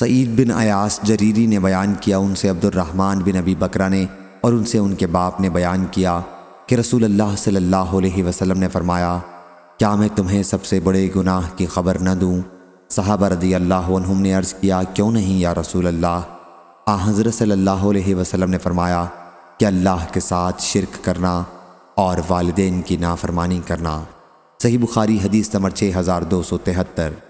سعید بن ایاس جریری نے بیان کیا، ان سے عبد الرحمن بن ابی بکرہ نے اور ان سے ان کے باپ نے بیان کیا کہ رسول اللہ صلی اللہ علیہ وسلم نے فرمایا، کیا میں تمہیں سب سے بڑے گناہ کی خبر نہ دوں؟ صحابہ رضی اللہ عنہم نے عرض کیا، کیوں نہیں یا رسول اللہ؟ آ، حضرت صلی اللہ علیہ وسلم نے فرمایا کہ اللہ کے ساتھ شرک کرنا اور والدین کی نافرمانی کرنا۔ صحیح بخاری حدیث نمبر 6273